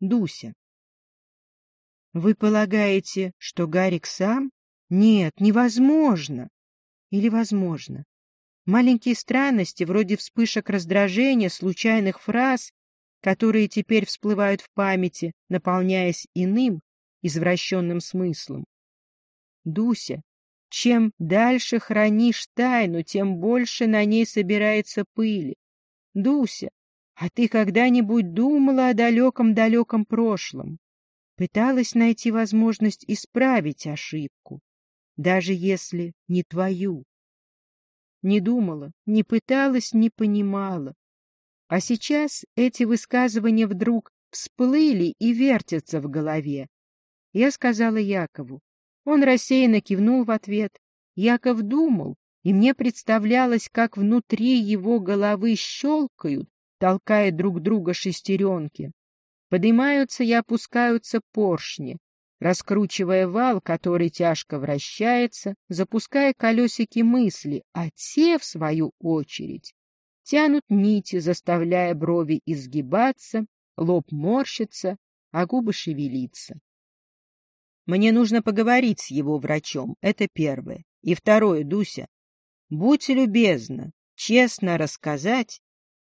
Дуся. Вы полагаете, что Гарик сам? Нет, невозможно. Или возможно? Маленькие странности, вроде вспышек раздражения, случайных фраз, которые теперь всплывают в памяти, наполняясь иным, извращенным смыслом. Дуся, чем дальше хранишь тайну, тем больше на ней собирается пыли. Дуся, а ты когда-нибудь думала о далеком-далеком прошлом? Пыталась найти возможность исправить ошибку, даже если не твою. Не думала, не пыталась, не понимала. А сейчас эти высказывания вдруг всплыли и вертятся в голове. Я сказала Якову. Он рассеянно кивнул в ответ. Яков думал, и мне представлялось, как внутри его головы щелкают, толкая друг друга шестеренки. Поднимаются и опускаются поршни, раскручивая вал, который тяжко вращается, запуская колесики мысли, а те, в свою очередь, тянут нити, заставляя брови изгибаться, лоб морщится, а губы шевелиться. Мне нужно поговорить с его врачом, это первое. И второе, Дуся, будь любезна, честно рассказать,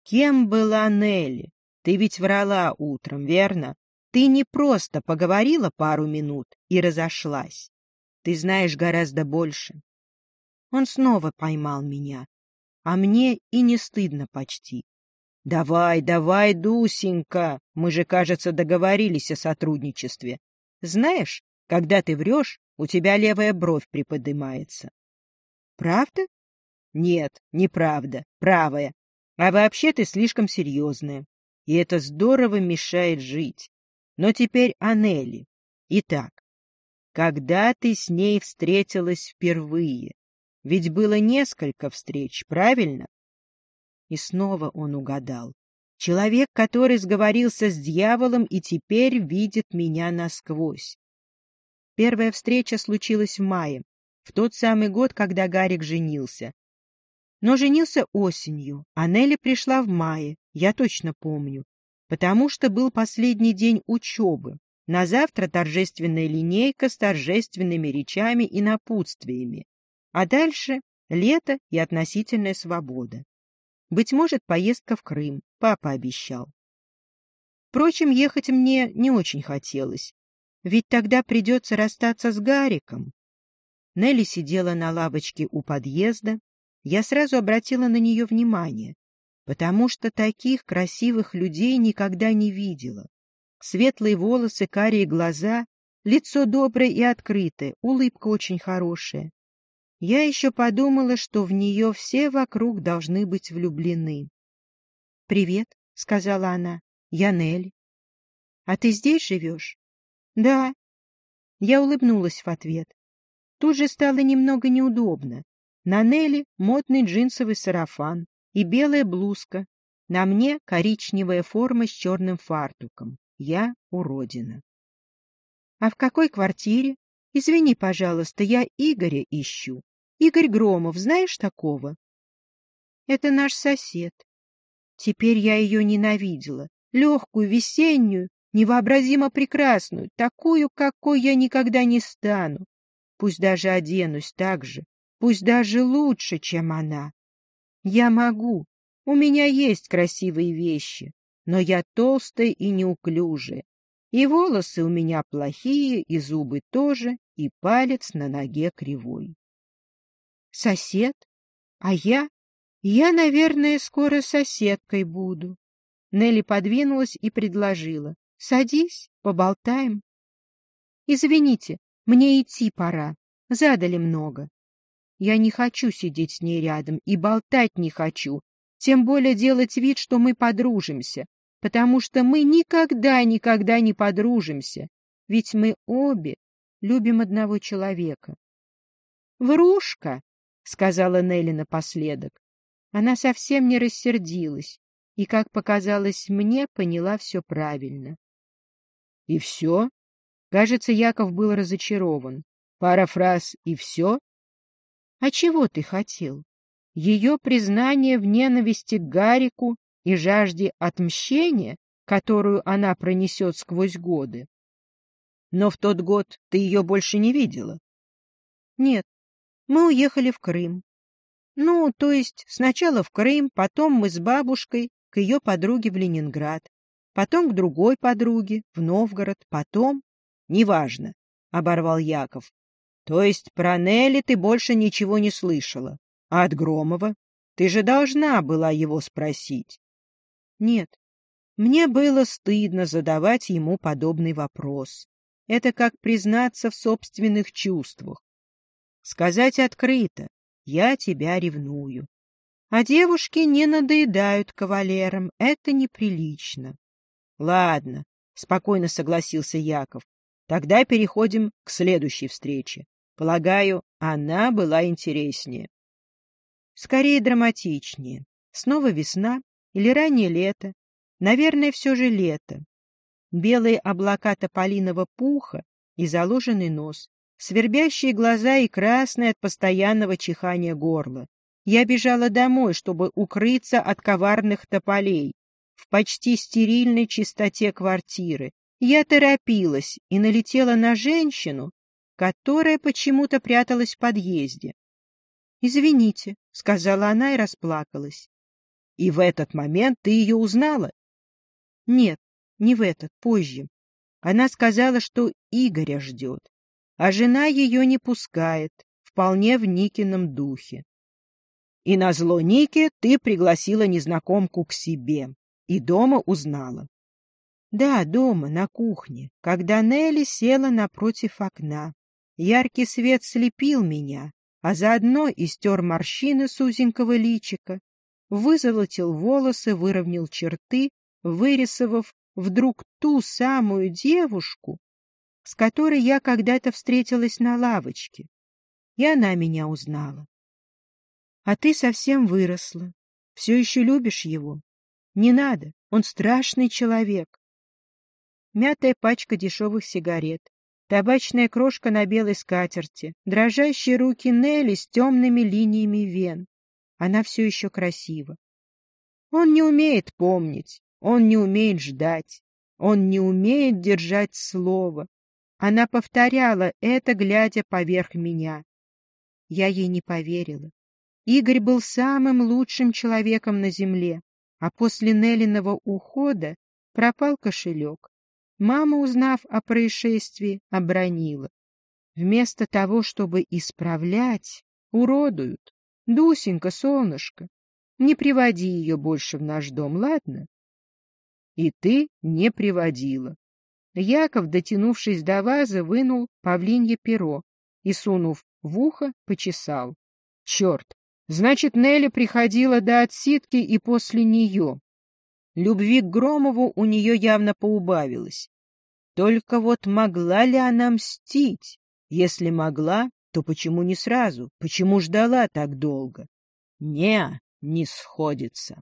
кем была Нелли. Ты ведь врала утром, верно? Ты не просто поговорила пару минут и разошлась. Ты знаешь гораздо больше. Он снова поймал меня, а мне и не стыдно почти. Давай, давай, Дусенька, мы же, кажется, договорились о сотрудничестве. Знаешь, когда ты врешь, у тебя левая бровь приподнимается. Правда? Нет, неправда, правая. А вообще ты слишком серьезная. И это здорово мешает жить. Но теперь о Нелли. Итак, когда ты с ней встретилась впервые? Ведь было несколько встреч, правильно? И снова он угадал. Человек, который сговорился с дьяволом и теперь видит меня насквозь. Первая встреча случилась в мае, в тот самый год, когда Гарик женился. Но женился осенью, а Нелли пришла в мае, я точно помню, потому что был последний день учебы. На завтра торжественная линейка с торжественными речами и напутствиями. А дальше лето и относительная свобода. Быть может, поездка в Крым, папа обещал. Впрочем, ехать мне не очень хотелось. Ведь тогда придется расстаться с Гариком. Нелли сидела на лавочке у подъезда. Я сразу обратила на нее внимание, потому что таких красивых людей никогда не видела. Светлые волосы, карие глаза, лицо доброе и открытое, улыбка очень хорошая. Я еще подумала, что в нее все вокруг должны быть влюблены. — Привет, — сказала она, — я Нелли. — А ты здесь живешь? Да. Я улыбнулась в ответ. Тут же стало немного неудобно. На Нелли модный джинсовый сарафан и белая блузка. На мне коричневая форма с черным фартуком. Я уродина. А в какой квартире? Извини, пожалуйста, я Игоря ищу. Игорь Громов, знаешь такого? Это наш сосед. Теперь я ее ненавидела. Легкую, весеннюю, невообразимо прекрасную, такую, какой я никогда не стану. Пусть даже оденусь так же, пусть даже лучше, чем она. Я могу, у меня есть красивые вещи, но я толстая и неуклюжая, и волосы у меня плохие, и зубы тоже, и палец на ноге кривой. Сосед? А я? Я, наверное, скоро соседкой буду. Нелли подвинулась и предложила. Садись, поболтаем. Извините, мне идти пора. Задали много. Я не хочу сидеть с ней рядом и болтать не хочу, тем более делать вид, что мы подружимся, потому что мы никогда-никогда не подружимся, ведь мы обе любим одного человека. «Врушка!» — сказала Нелли напоследок. Она совсем не рассердилась и, как показалось мне, поняла все правильно. И все? Кажется, Яков был разочарован. Пара фраз и все? А чего ты хотел? Ее признание в ненависти к Гарику и жажде отмщения, которую она пронесет сквозь годы. Но в тот год ты ее больше не видела? Нет, мы уехали в Крым. Ну, то есть сначала в Крым, потом мы с бабушкой к ее подруге в Ленинград, потом к другой подруге в Новгород, потом... Неважно, — оборвал Яков. То есть про Нелли ты больше ничего не слышала. А от Громова? Ты же должна была его спросить. Нет, мне было стыдно задавать ему подобный вопрос. Это как признаться в собственных чувствах. Сказать открыто «я тебя ревную». А девушки не надоедают кавалерам, это неприлично. — Ладно, — спокойно согласился Яков. — Тогда переходим к следующей встрече. Полагаю, она была интереснее. Скорее драматичнее. Снова весна или раннее лето. Наверное, все же лето. Белые облака тополиного пуха и заложенный нос, свербящие глаза и красное от постоянного чихания горла. Я бежала домой, чтобы укрыться от коварных тополей в почти стерильной чистоте квартиры. Я торопилась и налетела на женщину, которая почему-то пряталась в подъезде. «Извините», — сказала она и расплакалась. «И в этот момент ты ее узнала?» «Нет, не в этот, позже. Она сказала, что Игоря ждет, а жена ее не пускает, вполне в Никином духе. И на зло Нике ты пригласила незнакомку к себе и дома узнала. Да, дома, на кухне, когда Нелли села напротив окна. Яркий свет слепил меня, а заодно истер морщины с узенького личика, вызолотил волосы, выровнял черты, вырисовав вдруг ту самую девушку, с которой я когда-то встретилась на лавочке. И она меня узнала. А ты совсем выросла. Все еще любишь его? Не надо, он страшный человек. Мятая пачка дешевых сигарет, табачная крошка на белой скатерти, дрожащие руки Нелли с темными линиями вен. Она все еще красива. Он не умеет помнить, он не умеет ждать, он не умеет держать слово. Она повторяла это, глядя поверх меня. Я ей не поверила. Игорь был самым лучшим человеком на земле, а после Неллиного ухода пропал кошелек. Мама, узнав о происшествии, обронила. Вместо того, чтобы исправлять, уродуют. Дусенька, солнышко, не приводи ее больше в наш дом, ладно? И ты не приводила. Яков, дотянувшись до вазы, вынул павлинье перо и, сунув в ухо, почесал. Черт! Значит, Нелли приходила до отсидки и после нее. Любви к Громову у нее явно поубавилось. Только вот могла ли она мстить? Если могла, то почему не сразу? Почему ждала так долго? Не, не сходится.